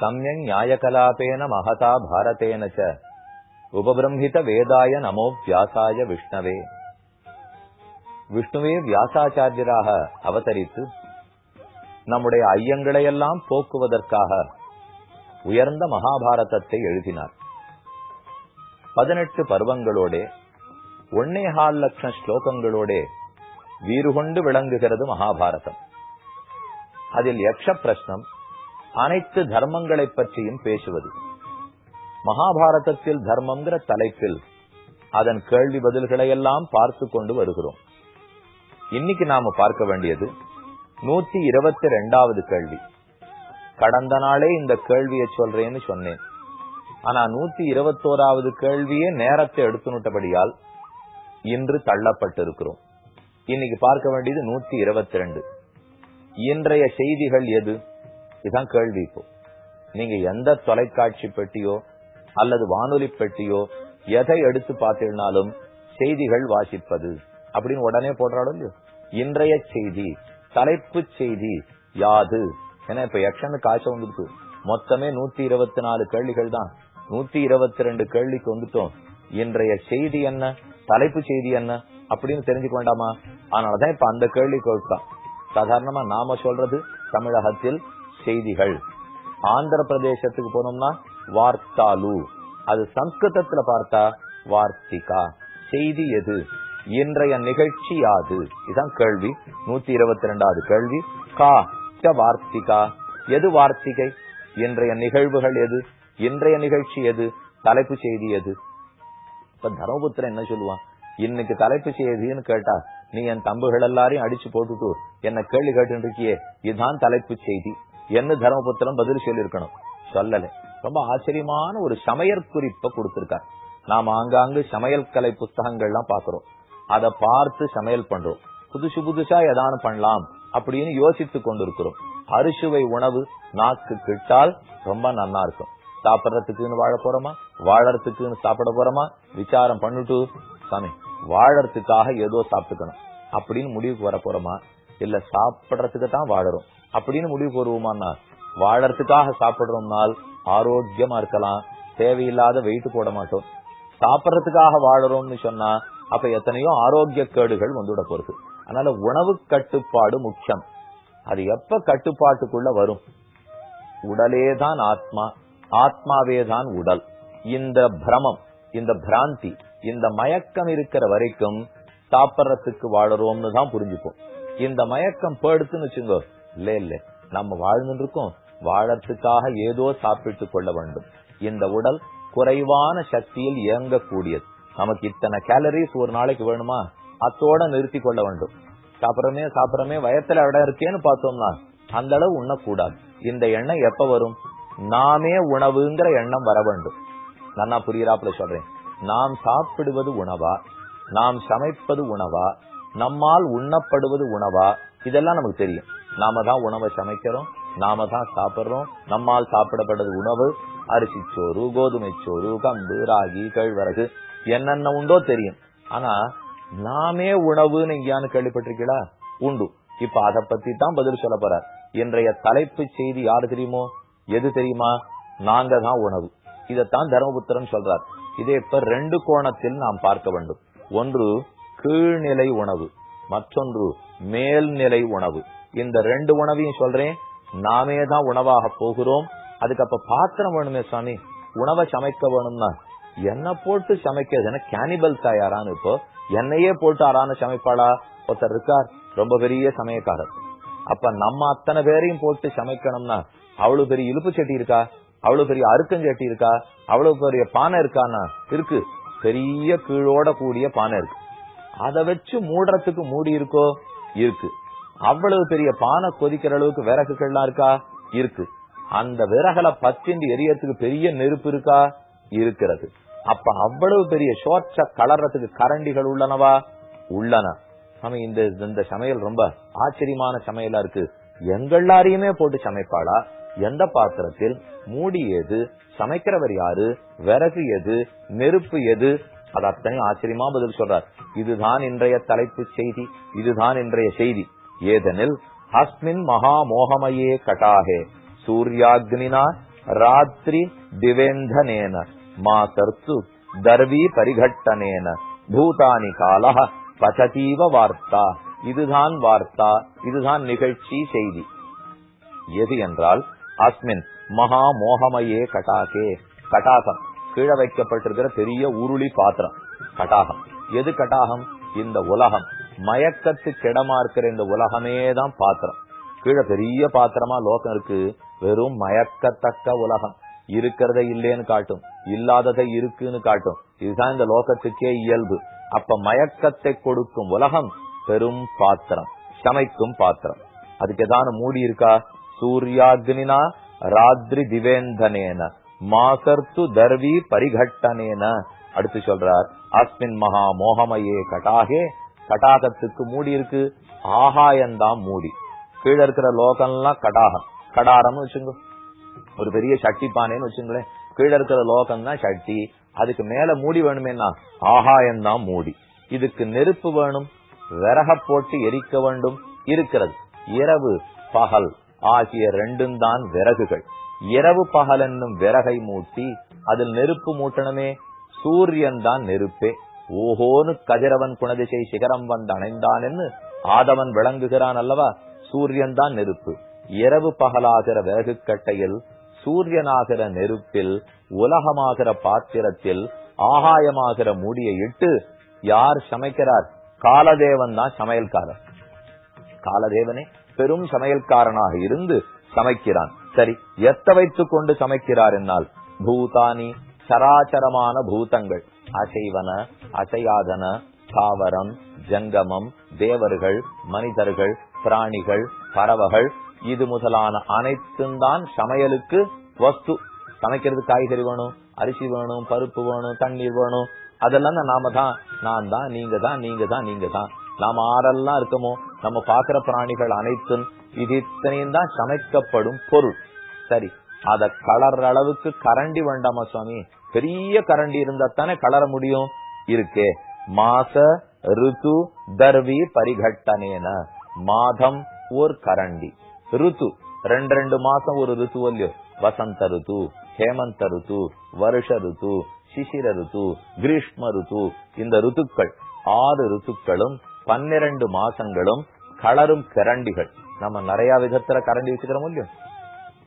சமயங் நியாயகலாபேன மகதா பாரதேன ச உபபிரம்ஹித வேதாய நமோ வியாசாய விஷ்ணவே விஷ்ணுவே வியாசாச்சாரியராக அவதரித்து நம்முடைய ஐயங்களையெல்லாம் போக்குவதற்காக உயர்ந்த மகாபாரதத்தை எழுதினார். பதினெட்டு பருவங்களோட ஒன்னேகால் லட்சம் ஸ்லோகங்களோட வீறுகொண்டு விளங்குகிறது மகாபாரதம். அதில் யக்ஷ பிரஷ்னம் அனைத்து தர்மங்களை பற்றியும் பேசுவது. மகாபாரதத்தில் தர்மம்ங்கிற தலைப்பில் அதன் கேள்வி பதில்களை எல்லாம் பார்த்து கொண்டு வருகிறோம். இன்னைக்கு நாம பார்க்க வேண்டியது நூத்தி இருபத்தி ரெண்டாவது கேள்வி. கடந்த நாளே இந்த கேள்வியை சொல்றேன்னு சொன்னேன். ஆனா நூத்தி இருபத்தோராவது கேள்வியே நேரத்தை எடுத்துனுட்டபடியால் இன்று தள்ளப்பட்டிருக்கிறோம். இன்னைக்கு பார்க்க வேண்டியது நூத்தி இருபத்தி ரெண்டு. இன்றைய செய்திகள் எது? இதுதான் கேள்வி இப்போ. நீங்க எந்த தொலைக்காட்சி பெட்டியோ அல்லது வானொலி பெட்டியோ எதை எடுத்து பார்த்தீங்கனாலும் செய்திகள் வாசிப்பது. அப்படின்னு உடனே போடுறாடோ இல்லையோ? இன்றைய செய்தி தலைப்பு செய்தி யாது? ஏன்னா இப்ப எக்ஷனு காய்ச்சல் வந்துருக்கு மொத்தமே நூத்தி இருபத்தி நாலு கேள்விகள் தான். நூத்தி இருபத்தி ரெண்டு கேள்விக்கு வந்துட்டோம். இன்றைய செய்தி என்ன? தலைப்பு செய்தி என்ன? அப்படின்னு தெரிஞ்சுக்க வேண்டாமா அதனாலதான் இப்ப அந்த கேள்வி கொடுத்தான் சாதாரணமா நாம சொல்றது தமிழகத்தில் செய்திகள். ஆந்திர பிரதேசத்துக்கு போனோம்னா வார்த்தாலு. அது சம்ஸ்கிருதத்துல பார்த்தா வார்த்திகா. செய்தி எது? இன்றைய நிகழ்ச்சி யாது? இதுதான் கேள்வி. நூத்தி இருபத்தி ரெண்டாவது கேள்வி. கா வார்த்திகா. எது வார்த்திகை? இன்றைய நிகழ்வுகள் எது? இன்றைய நிகழ்ச்சி எது? தலைப்பு செய்தி எது? இப்ப தர்மபுத்திரன் என்ன சொல்லுவான்? இன்னைக்கு தலைப்பு செய்தின்னு கேட்டா நீ என் தம்புகள் எல்லாரையும் அடிச்சு போட்டுட்டு என்ன கேள்வி கேட்டு இருக்கியே. இதுதான் தலைப்பு செய்தி. என்ன தர்மபுத்திரம் பதில் சொல்லியிருக்கணும்? சொல்லல. ரொம்ப ஆச்சரியமான ஒரு சமையல் குறிப்பை கொடுத்திருக்கார். நாம ஆங்காங்கு சமையல் கலை புஸ்தகங்கள்லாம் பாக்குறோம் அதை பார்த்து சமையல் பண்றோம். புதுசு புதுசா ஏதானு பண்ணலாம் அப்படின்னு யோசித்து கொண்டிருக்கிறோம். அரிசுவை உணவு நாக்கு கிட்டால் ரொம்ப நல்லா இருக்கும். சாப்பிடறதுக்குன்னு வாழ போறோமா? வாழறதுக்குன்னு சாப்பிட போறோமா? விசாரம் பண்ணிட்டு சாமி வாழறதுக்காக ஏதோ சாப்பிட்டுக்கணும். அப்படின்னு முடிவுக்கு வர போறோமா? இல்ல சாப்பிடறதுக்கு தான் வாழறோம். அப்படின்னு முடிவு வருவோமான்னா வாழறதுக்காக சாப்பிடுறோம்னால் ஆரோக்கியமா இருக்கலாம். தேவையில்லாத வெயிட் போட மாட்டோம். சாப்பிட்றதுக்காக வாழறோம்னு சொன்னா அப்ப எத்தனையோ ஆரோக்கிய கேடுகள் வந்துவிட போறது. அதனால உணவு கட்டுப்பாடு முக்கியம். அது எப்ப கட்டுப்பாட்டுக்குள்ள வரும்? உடலே தான் ஆத்மா ஆத்மாவே தான் உடல். இந்த பிரமம் இந்த பிராந்தி இந்த மயக்கம் இருக்கிற வரைக்கும் சாப்பிட்றதுக்கு வாழறோம்னு தான் புரிஞ்சுப்போம். இந்த மயக்கம் போடுத்துன்னு வச்சுங்க இல்ல இல்ல. நம்ம வாழ்ந்துட்டு இருக்கோம் வாழறதுக்காக ஏதோ சாப்பிட்டு கொள்ள வேண்டும். இந்த உடல் குறைவான சக்தியில் இயங்கக்கூடியது. நமக்கு இத்தனை கேலரிஸ் ஒரு நாளைக்கு வேணுமா? அத்தோட நிறுத்தி கொள்ள வேண்டும். சாப்பிடறமே சாப்பிடறமே வயத்துல இடம் இருக்கேன்னு பார்த்தோம்னா அந்த அளவு உண்ணக்கூடாது. இந்த எண்ணம் எப்ப வரும்? நாமே உணவுங்கிற எண்ணம் வர வேண்டும். நான் புரியுறாப்புல சொல்றேன். நாம் சாப்பிடுவது உணவா? நாம் சமைப்பது உணவா? நம்மால் உண்ணப்படுவது உணவா? இதெல்லாம் நமக்கு தெரியும். நாம தான் உணவை சமைக்கிறோம் நாம தான் சாப்பிடுறோம். நம்மால் சாப்பிடப்படுறது உணவு அரிசி சோறு கோதுமை சோறு கம்பு ராகி கழ்வரகு என்னென்ன உண்டோ தெரியும். ஆனா நாமே உணவுன்னு எங்கேயானு கேள்விப்பட்டிருக்கீங்களா? உண்டு. இப்ப அதை பத்தி தான் பதில் சொல்ல போறார். இன்றைய தலைப்பு செய்தி யாரு தெரியுமோ? எது தெரியுமா? நாங்க தான் உணவு. இதத்தான் தர்மபுத்திரன் சொல்றார். இதை இப்ப ரெண்டு கோணத்தில் நாம் பார்க்க வேண்டும். ஒன்று கீழ்நிலை உணவு. மற்றொன்று மேல்நிலை உணவு. இந்த ரெண்டு உணவையும் சொல்றேன். நாமே தான் உணவாக போகிறோம். அதுக்கு அப்ப பாத்திரம் வேணுமே சாமி? உணவை சமைக்க வேணும்னா என்ன போட்டு சமைக்கிறது கேனிபல் தயாரான்னு இப்போ என்னையே போட்டு ஆறான சமைப்பாளா? ஒருத்தர் இருக்கார். ரொம்ப பெரிய சமயக்காரர். அப்ப நம்ம அத்தனை பேரையும் போட்டு சமைக்கணும்னா அவ்வளவு பெரிய இழுப்பு செட்டி இருக்கா? அவ்வளவு பெரிய அருக்கஞ்சட்டி இருக்கா? அவ்வளவு பெரிய பானை இருக்கானா இருக்கு. பெரிய கீழோட கூடிய பானை இருக்கு. அதை வச்சு மூடுறதுக்கு மூடி இருக்கோ? இருக்கு. அவ்வளவு பெரிய பானை கொதிக்கிற அளவுக்கு விறகுகள்லாம் இருக்கா? இருக்கு. அந்த விறகலை பத்திண்டு எரியறதுக்கு பெரிய நெருப்பு இருக்கா? இருக்கிறது. அப்ப அவ்வளவு பெரிய ஷோர்ட்ஸ கலர்றதுக்கு கரண்டிகள் உள்ளனவா? உள்ளன. ஆமா இந்த இந்த சமையல் ரொம்ப ஆச்சரியமான சமையலா இருக்கு. எங்கெல்லாரையுமே போட்டு சமைப்பாளா? எந்த பாத்திரத்தில்? மூடி எது? சமைக்கிறவர் யாரு? விறகு எது? நெருப்பு எது? அது அத்தனையும் ஆச்சரியமா பதில் சொல்றார். இதுதான் இன்றைய தலைப்பு செய்தி. இதுதான் இன்றைய செய்தி. ஏதெனில் அஸ்மின் மகா மோகமயே கட்டாகே சூர்யாக்னினா ராத்திரி திவேந்தனேன மாசர்த்து தர்வி பரிகட்டனேன பூதானி கால பசதீவ வார்த்தா இதுதான் வார்த்தா இதுதான் நிகழ்ச்சி செய்தி. எது என்றால் அஸ்மின் மகா மோகமயே கட்டாகே கட்டாகம். கீழ வைக்கப்பட்டிருக்கிற பெரிய உருளி பாத்திரம் கட்டாகம். எது கட்டாகம்? இந்த உலகம். மயக்கத்துக்கு இடமா இருக்கிற இந்த உலகமே தான் பாத்திரம். கீழே பெரிய பாத்திரமா லோகம் இருக்கு. வெறும் மயக்கத்தக்க உலகம். இருக்கிறத இல்லேன்னு காட்டும். இல்லாததை இருக்குன்னு காட்டும். இதுதான் இந்த லோகத்துக்கே இயல்பு. அப்ப மயக்கத்தை கொடுக்கும் உலகம் பெரும் பாத்திரம். சமைக்கும் பாத்திரம். அதுக்கு ஏதான மூடி இருக்கா? சூர்யாக்னினா ராத்திரி திவேந்தனேன. மாசர்த்து தர்வி பரிகட்டனேன. அடுத்து சொல்றார் அஸ்மின் மகா மோகமயே கட்டாகே கடாகத்துக்கு மூடி இருக்கு. ஆகாயந்தான் மூடி. கீழே இருக்கிற லோகம்லாம் கடாகம். கடாரம்னு வச்சுங்க. ஒரு பெரிய சட்டி பானைன்னு வச்சுங்களேன். கீழே இருக்கிற லோகம் தான் சட்டி. அதுக்கு மேல மூடி வேணுமேனா ஆகாயம்தான் மூடி. இதுக்கு நெருப்பு வேணும். விறக போட்டு எரிக்க வேண்டும். இருக்கிறது. இரவு பகல் ஆகிய ரெண்டும் தான் விறகுகள். இரவு பகல் என்னும் விறகை மூட்டி அதில் நெருப்பு மூட்டணுமே. சூரியன் தான் நெருப்பே. ஓஹோனு கதிரவன் குணதிசை சிகரம் வந்து அணைந்தான் என்று ஆதவன் விளங்குகிறான் அல்லவா? சூரியன் தான் நெருப்பு. இரவு பகலாகிற விறகு கட்டையில் சூரியனாகிற நெருப்பில் உலகமாகிற பாத்திரத்தில் ஆகாயமாகிற மூடியை இட்டு யார் சமைக்கிறார்? காலதேவன் தான் சமையல்காரன் காலதேவனே பெரும் சமையல்காரனாக இருந்து சமைக்கிறான். சரி எத்த வைத்துக் கொண்டு சமைக்கிறார் என்னால்? பூதானி சராச்சரமான பூதங்கள். அசைவன அசையாதன தாவரம் ஜங்கமம் தேவர்கள் மனிதர்கள் பிராணிகள் பறவைகள் இது முதலான அனைத்தும் தான் சமையலுக்கு வஸ்து. சமைக்கிறது காய்கறி வேணும் அரிசி வேணும் பருப்பு வேணும் தண்ணீர் வேணும். அதெல்லாம் நாம தான். நான் தான் நீங்க தான் நீங்க தான் நீங்க தான். நாம ஆரெல்லாம் இருக்கமோ? நம்ம பாக்குற பிராணிகள் அனைத்தும் இது இத்தனையும் தான் சமைக்கப்படும் பொருள். சரி அத கலர்ற அளவுக்கு கரண்டி வேண்டாமா சுவாமி? பெரிய கரண்டி இருந்தா தானே கலர முடியும்? இருக்கே. மாச ருத்து தர்வி பரிகட்டனேன. மாதம் ஒரு கரண்டி. ருத்து. ரெண்டு ரெண்டு மாசம் ஒரு ருத்து இல்லையோ? வசந்த ருத்து ஹேமந்த ருத்து வருஷ ருத்து சிசிர ருத்து கிரீஷ்ம ருத்து இந்த ருத்துக்கள். ஆறு ருத்துக்களும் பன்னிரண்டு மாசங்களும் கலரும் கரண்டிகள். நம்ம நிறைய விதத்துல கரண்டி வச்சுக்கிறோம் இல்லையோ?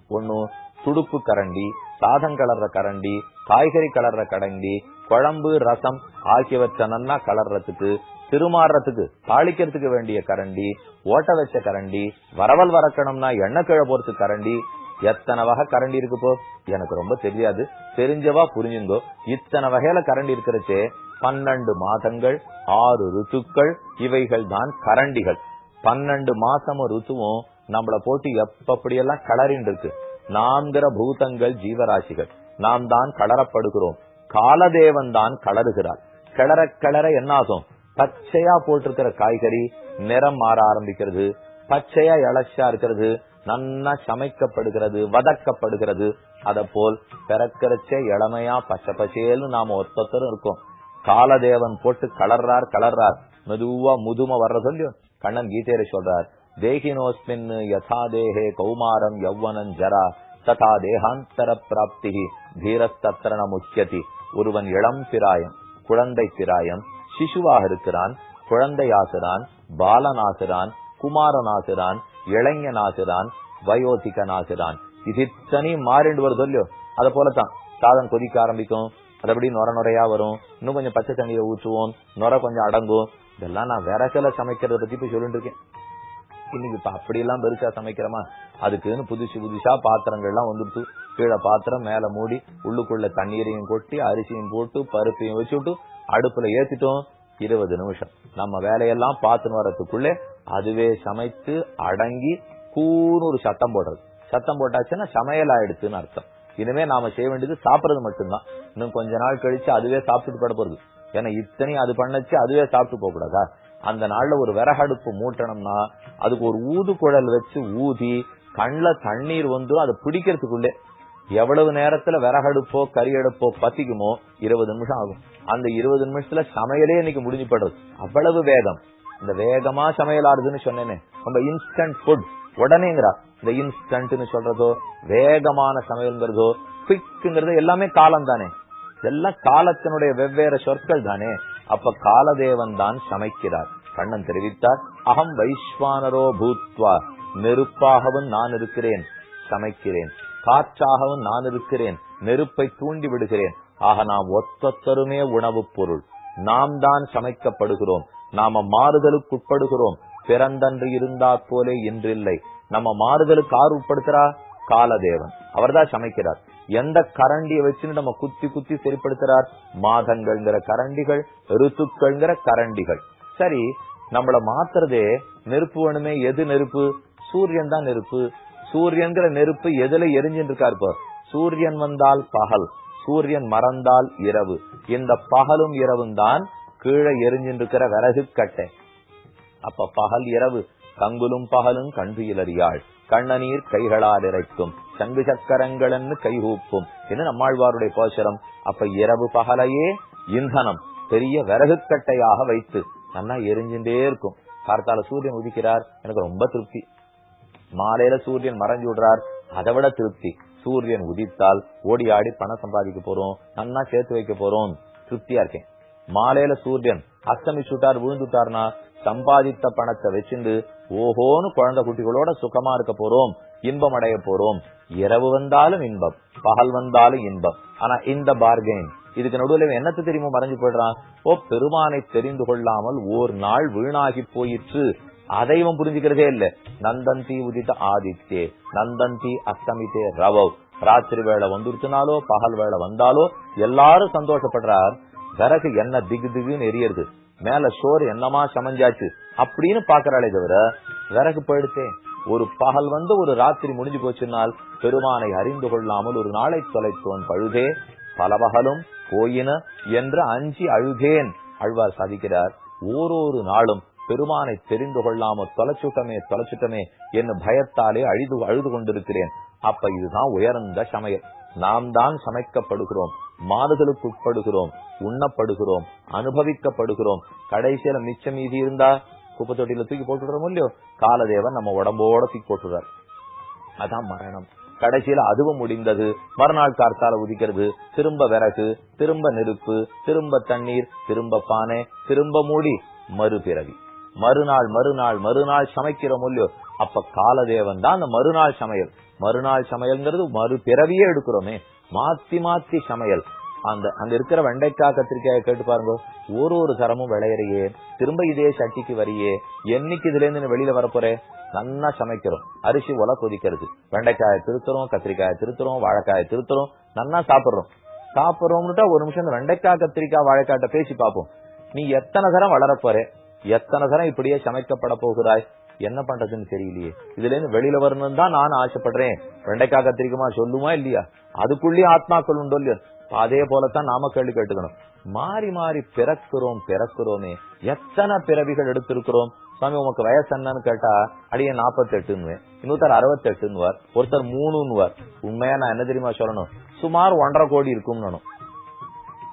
ஒண்ணு துடுப்பு கரண்டி சாதம் கலர்ற கரண்டி காய்கறி கலர்ற கரண்டி குழம்பு ரசம் ஆகியவற்றை நன்னா கலர்றதுக்கு திருமாறுறதுக்கு தாளிக்கிறதுக்கு வேண்டிய கரண்டி ஓட்ட வச்ச கரண்டி வரவல் வரக்கணும்னா எண்ணெய் கிழ போறதுக்கு கரண்டி எத்தனை வகை கரண்டி இருக்கு போ? எனக்கு ரொம்ப தெரியாது. தெரிஞ்சவா புரிஞ்சுங்கோ. இத்தனை வகையில கரண்டி இருக்கிறச்சே பன்னெண்டு மாதங்கள் ஆறு ருத்துக்கள் இவைகள் தான் கரண்டிகள். பன்னெண்டு மாசமும் ருத்துவும் நம்மள போட்டு எப்படியெல்லாம் கலரின் இருக்கு நான்கிற பூதங்கள் ஜீவராசிகள். நாம் தான் கலரப்படுகிறோம். காலதேவன் தான் கலருகிறார். கிளற கிளற என்னாகும்? பச்சையா போட்டிருக்கிற காய்கறி நிறம் மாற ஆரம்பிக்கிறது. பச்சையா இளச்சா இருக்கிறது. நன்னா சமைக்கப்படுகிறது வதக்கப்படுகிறது. அத போல் பிறக்கிறச்சே இளமையா பச்சை பச்சேன்னு நாம ஒத்தொத்தரும் இருக்கோம். காலதேவன் போட்டு கலர்றார் கலர்றார். மெதுவா முதும வர்றது இல்லையோ கண்ணன் கீதையில சொல்றார். தேகினோஸ்மின் யதா தேகே கௌமாரம் யௌவனன் ஜரா ததா தேகாந்தர பிராப்தி தீரஸ்தத்திரண முக்கியதி ஒருவன் இளம் பிராயம் குழந்தை பிராயம் சிசுவாக இருக்கிறான் குழந்தையாகிறான் பாலனாகிறான் குமாரனாகிறான் இளைஞனாகிறான் வயோதிகனாகிறான் இது இத்தனையும் மாறிண்டு வருது இல்லையோ அத போலதான் சாதம் கொதிக்க ஆரம்பிக்கும்। அதபடி நொர நுறையா வரும்। இன்னும் கொஞ்சம் பச்சை தண்ணியை ஊற்றுவோம்। நொர கொஞ்சம் அடங்கும்। இதெல்லாம் நான் விறகுல சமைக்கிறத பத்தி போய் சொல்லிட்டு இருக்கேன். இன்னைக்கு இப்ப அப்படி எல்லாம் பெருசா சமைக்கிறோமா? அதுக்குன்னு புதுசு புதுசா பாத்திரங்கள் எல்லாம் வந்துட்டு கீழே பாத்திரம் மேல மூடி உள்ளுக்குள்ள தண்ணீரையும் கொட்டி அரிசியும் போட்டு பருப்பையும் வச்சுட்டு அடுப்புல ஏத்திட்டோம். இருபது நிமிஷம். நம்ம வேலையெல்லாம் பார்த்துன்னு வர்றதுக்குள்ளே அதுவே சமைத்து அடங்கி கூன்னு ஒரு சத்தம் போடுறது. சத்தம் போட்டாச்சுன்னா சமையல் ஆயிடுச்சுன்னு அர்த்தம். இனிமே நாம செய்ய வேண்டியது சாப்பிடுறது மட்டும்தான். இன்னும் கொஞ்ச நாள் கழிச்சு அதுவே சாப்பிட்டுட்டு பட போறது. ஏன்னா இத்தனையும் அது பண்ணச்சு அதுவே சாப்பிட்டு போக கூடாதா அந்த நாள்ல ஒரு விறகடுப்பு மூட்டணும்னா அதுக்கு ஒரு ஊது குழல் வச்சு ஊதி கண்ணில் தண்ணீர் வந்து அதை பிடிக்கிறதுக்குள்ளே எவ்வளவு நேரத்துல விறகடுப்போ கறி அடுப்போ பத்திக்குமோ இருபது நிமிஷம் ஆகும். அந்த இருபது நிமிஷத்துல சமையலே இன்னைக்கு முடிஞ்சு படுறது அவ்வளவு வேகம். இந்த வேகமா சமையல் ஆறுதுன்னு சொன்னேனே. நம்ம இன்ஸ்டன்ட் ஃபுட் உடனேங்கிறா. இந்த இன்ஸ்டன்ட்னு சொல்றதோ வேகமான சமையல்ங்கிறதோ குவிக்ங்கிறது எல்லாமே காலம் தானே இதெல்லாம் காலத்தினுடைய வெவ்வேறு சொற்கள் தானே. அப்ப காலதேவன் தான் சமைக்கிறார். கண்ணன் தெரிவித்தார் அகம் வைஸ்வானரோ பூத்வா நெருப்பாகவும் நான் இருக்கிறேன் சமைக்கிறேன். காற்றாகவும் நான் இருக்கிறேன் நெருப்பை தூண்டி விடுகிறேன். ஆக நாம் ஒத்தொத்தருமே உணவுப் பொருள். நாம் தான் சமைக்கப்படுகிறோம். நாம மாறுதலுக்கு உட்படுகிறோம். பிறந்தன்று இருந்தா போலே இன்றில்லை. நம்ம மாறுதலுக்கு ஆறு உட்படுத்துறா காலதேவன் அவர்தான் சமைக்கிறார். எந்த கரண்டியை வச்சுன்னு நம்ம குத்தி குத்தி சரிப்படுத்துறார்? மாதங்கள்ங்கிற கரண்டிகள் ருத்துக்கள்ங்கிற கரண்டிகள். சரி நம்மள மாத்துறதே நெருப்பு வேணுமே எது நெருப்பு? சூரியன் தான் நெருப்பு. சூரியன்கிற நெருப்பு எதுல எரிஞ்சுட்டு இருக்கா இப்போ சூரியன் வந்தால் பகல் சூரியன் மறந்தால் இரவு. இந்த பகலும் இரவும் தான் கீழே எரிஞ்சுட்டு இருக்கிற விறகு கட்டை. அப்ப பகல் இரவு கங்குலும் பகலும் கண்பியலறியாள் கண்ணநீர் கைகளால் இறைக்கும். சங்கு சக்கரங்களன்னு கைகூப்பும் என்று நம்மாழ்வாருடைய போஷரம் அப்ப இரவு பகலையே இந்தனம் பெரிய விறகு கட்டையாக வைத்து நல்லா எரிஞ்சுட்டே இருக்கும். கார்த்தால சூரியன் உதிக்கிறார் எனக்கு ரொம்ப திருப்தி. மாலையில சூரியன் மறைஞ்சு விடுறார் அதை விட திருப்தி. சூரியன் உதித்தால் ஓடி ஆடி பணம் சம்பாதிக்க போறோம் நன்னா சேர்த்து வைக்க போறோம். திருப்தியா இருக்கேன். மாலையில சூரியன் அஸ்தமிச்சுட்டார் விழுந்துட்டார்னா சம்பாதித்த பணத்தை வச்சுண்டு ஓஹோன்னு குழந்தை குட்டிகளோட சுகமா இருக்க போறோம் இன்பம் அடைய போறோம். இரவு வந்தாலும் இன்பம் பகல் வந்தாலும் இன்பம். ஆனா இந்த பார்கெயின் இதுக்கு நடுவில் என்னத்து தெரியுமோ மறைஞ்சு போயிடுறான்? ஓ பெருமானை தெரிந்து கொள்ளாமல் ஓர் நாள் வீணாகி போயிற்று. அதை இவன் புரிஞ்சுக்கிறதே இல்ல. நந்தந்தி உதித்த ஆதித்யே நந்தந்தி அஸ்தமித்தே ரவவ் ராத்திரி வேலை வந்துருச்சுனாலோ பகல் வேலை வந்தாலோ எல்லாரும் சந்தோஷப்படுறார். விறகு என்ன திகு திகுன்னு எரியறது. மேல சோறு என்னமா சமைஞ்சாச்சு? அப்படின்னு பாக்குறாளே தவிர விறகு போயிடுச்சே. ஒரு பகல் வந்து ஒரு ராத்திரி முடிஞ்சு போச்சுனால் பெருமானை அறிந்து கொள்ளாமல் ஒரு நாளை தொலைத்தோன் பழுதே பல பகலும் போயின என்று அஞ்சி அழுதேன் அழ்வார் சாதிக்கிறார். ஓரொரு நாளும் பெருமானை தெரிந்து கொள்ளாமல் தொலைச்சுட்டமே தொலைச்சுட்டமே என்று பயத்தாலே அழுது அழுது கொண்டிருக்கிறேன். அப்ப இதுதான் உயர்ந்த சமையல். நாம் தான் சமைக்கப்படுகிறோம் மாறுதலுக்கு உட்படுகிறோம் உண்ணப்படுகிறோம் அனுபவிக்கப்படுகிறோம். கடைசியில மிச்சம் மீதி இருந்தா குப்பை தொட்டியில தூக்கி போட்டுடுறோம் இல்லையோ? காலதேவன் நம்ம உடம்போட தூக்கி போட்டுறார் அதான் மரணம். கடைசியில அதுவும் முடிந்தது. மறுநாள் கார்த்தால உதிக்கிறது. திரும்ப விறகு திரும்ப நெருப்பு திரும்ப தண்ணீர் திரும்ப பானை திரும்ப மூடி மறுபிறவி மறுநாள் மறுநாள் மறுநாள் சமைக்கிறோம் இல்லையோ? அப்ப காலதேவன் தான் அந்த மறுநாள் சமையல். மறுநாள் சமையல்ங்கிறது மறுபிறவியே எடுக்கிறோமே. மாத்தி மாத்தி சமையல். அந்த அங்க இருக்கிற வெண்டைக்காய் கத்திரிக்காயை கேட்டு பாருங்க. ஒரு ஒரு தரமும் விளையறையே. திரும்ப இதே சட்டிக்கு வரியே. என்னைக்கு இதுல இருந்து வெளியில வரப்போறே நன்னா சமைக்கிறோம். அரிசி உல கொதிக்கிறது. வெண்டைக்காயை திருத்துறோம் கத்திரிக்காயை திருத்துறோம் வாழைக்காயை திருத்துறோம். நன்னா சாப்பிடுறோம். சாப்பிடுறோம்னுட்டா ஒரு நிமிஷம் இந்த வெண்டைக்காய் கத்திரிக்காய் வாழைக்காட்ட பேசி பார்ப்போம். நீ எத்தனை தரம் வளரப்போற எத்தனை தரம் இப்படியே சமைக்கப்பட போகிறாய்? என்ன பண்றதுன்னு தெரியலையே. இதுல இருந்து வெளியில வரணும்னு தான் நான் ஆசைப்படுறேன். வெண்டைக்காய் கத்திரிக்குமா சொல்லுமா இல்லையா? அதுக்குள்ளேயே ஆத்மாக்கள் உண்டோ இல்லையா? அதே போலத்தான் நாம கேள்வி கேட்டுக்கணும். மாறி மாறி பிறக்கிறோம் பிறக்கிறோமே. எத்தனை பிறவிகள் எடுத்திருக்கிறோம்? சுவாமி உமக்கு வயசு என்னன்னு கேட்டா அடியே நாற்பத்தி எட்டுன்னு இன்னொருத்தர் அறுபத்தி எட்டுன்னு ஒருத்தர் மூணுன்னுவார். உண்மையா நான் என்ன தெரியுமா சொல்லணும்? சுமார் ஒன்றரை கோடி இருக்கும்னு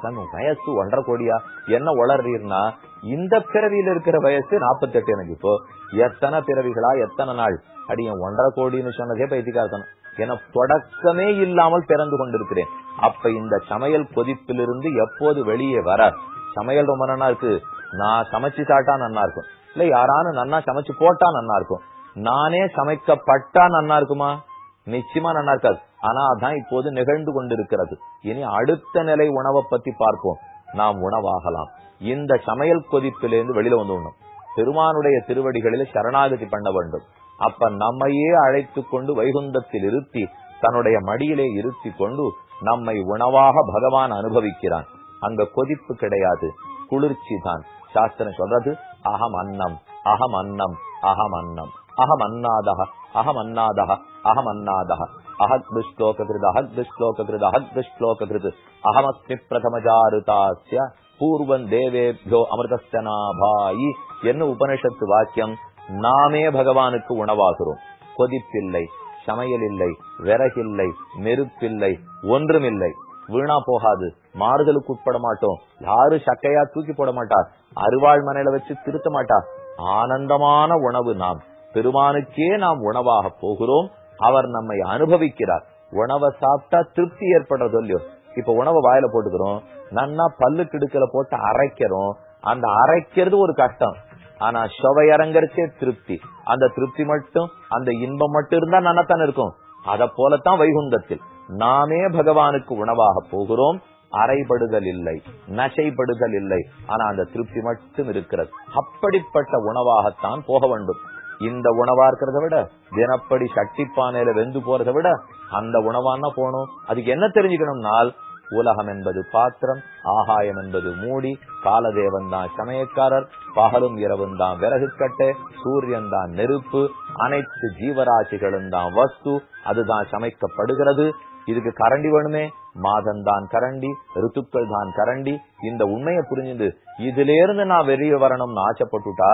சாமி வயசு ஒன்றரை கோடியா? என்ன வளர்றீர்னா இந்த பிறவியில இருக்கிற வயசு நாற்பத்தி எட்டு எனக்கு இப்போ. எத்தனை பிறவிகளா எத்தனை நாள்? அடியன் ஒன்றரை கோடின்னு சொன்னதே பைத்தியக்காரத்தனம். என தொடக்கமே இல்லாமல் பிறந்து கொண்டிருக்கிறேன். அப்ப இந்த சமையல் கொதிப்பிலிருந்து எப்போது வெளியே வர? சமையல் ரொம்ப நன்னா இருக்கு. நான் சமைச்சு சாட்டா நன்னா இருக்கும். இல்ல யாரானு நன்னா சமைச்சு போட்டா நன்னா இருக்கும். நானே சமைக்கப்பட்டா நன்னா இருக்குமா? நிச்சயமா நன்னா இருக்காது. ஆனா அதான் இப்போது நிகழ்ந்து கொண்டிருக்கிறது. இனி அடுத்த நிலை உணவை பத்தி பார்ப்போம். நாம் உணவாகலாம். இந்த சமையல் கொதிப்பிலிருந்து வெளியில வந்து பெருமானுடைய திருவடிகளில சரணாகதி பண்ண வேண்டும். அப்ப நம்மையே அழைத்து கொண்டு வைகுந்தத்தில் இருத்தி தன்னுடைய மடியிலே இருத்தி கொண்டு நம்மை உணவாக பகவான் அனுபவிக்கிறான். அங்க கொதிப்பு கிடையாது. குளிர்ச்சி தான். சாஸ்திரம் சொல்றது அகம் அன்னம் அகம் அன்னம் அகம் அன்னம் அகம் அன்னாதக அகம் அன்னாதக அகம் அன்னாதக அஹத் துஷ்லோக கிருத் அஹத் துஷ்லோக கிருத் அஹத் துஷ்லோக கிருத் அகமஸ்மி பிரதமஜாருதாசிய பூர்வன் தேவேபியோ அமிர்தஸ்தனாபாயி என்ன உபனிஷத்து வாக்கியம்? நாமே பகவானுக்கு உணவாகிறோம். கொதிப்பில்லை. சமையல் இல்லை விறகில்லை நெருப்பில்லை ஒன்றுமில்லை. வீணா போகாது. மாறுதலுக்கு உட்பட மாட்டோம். யாரு சக்கையா தூக்கி போட மாட்டார் அருவாள் மனையில வச்சு திருத்த மாட்டார் ஆனந்தமான உணவு நாம். பெருமானுக்கே நாம் உணவாக போகிறோம். அவர் நம்மை அனுபவிக்கிறார். உணவை சாப்பிட்டா திருப்தி ஏற்படுறது இல்லையோ? இப்ப உணவை வாயில போட்டுக்கிறோம். நன்னா பல்லு கிடுக்கல போட்டு அரைக்கிறோம். அந்த அரைக்கிறது ஒரு கஷ்டம். ஆனா சுவை இறங்கறச்சே திருப்தி. அந்த திருப்தி மட்டும் அந்த இன்பம் மட்டும் இருந்தா நன்னத்தான் இருக்கும். அத போலத்தான் வைகுந்தத்தில். நாமே பகவானுக்கு உணவாக போகிறோம். அறைபடுதல் இல்லை நசைப்படுதல் இல்லை. ஆனா அந்த திருப்தி மட்டும் இருக்கிறது. அப்படிப்பட்ட உணவாகத்தான் போக வேண்டும். இந்த உணவா இருக்கிறத விட தினப்படி சட்டி பானையில வெந்து போறதை விட அந்த உணவான்னா போகணும். அதுக்கு என்ன தெரிஞ்சுக்கணும்னால் உலகம் என்பது பாத்திரம் ஆகாயம் என்பது மூடி காலதேவன் தான் சமயக்காரர் பகலும் இரவும் தான் விறகு கட்டை சூரியன் தான் நெருப்பு அனைத்து ஜீவராசிகளும் தான் வஸ்து அதுதான் சமைக்கப்படுகிறது. இதுக்கு கரண்டி வேணுமே? மாதம் தான் கரண்டி ரித்துக்கள் தான் கரண்டி. இந்த உண்மையை புரிஞ்சுது. இதுல இருந்து நான் வெளியே வரணும்னு ஆசைப்பட்டுட்டா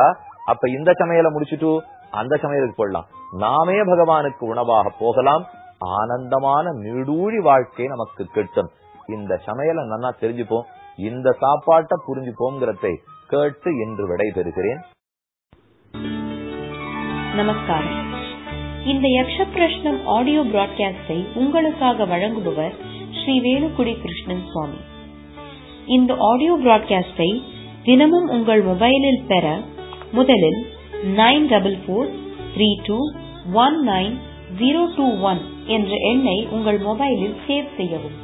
அப்ப இந்த சமையலை முடிச்சுட்டு அந்த சமையலுக்கு போடலாம். நாமே பகவானுக்கு உணவாக போகலாம். ஆனந்தமான நீடூழி வாழ்க்கை நமக்கு கிட்டும். இந்த சமையலை நல்லா தெரிஞ்சுப்போம். இந்த சாப்பாட்டை புரிஞ்சுப்போங்கிறதை கேட்டு இன்று விடை பெறுகிறேன் நமஸ்காரம். இந்த யக்ஷ பிரஷ்னம் ஆடியோ பிராட்காஸ்டை உங்களுக்காக வழங்குபவர் ஸ்ரீ வேலுக்குடி கிருஷ்ணன் சுவாமி. இந்த ஆடியோ பிராட்காஸ்டை தினமும் உங்கள் மொபைலில் பெற முதலில் nine double four three two one nine zero two one என்ற எண்ணை உங்கள் மொபைலில் சேவ் செய்யவும்.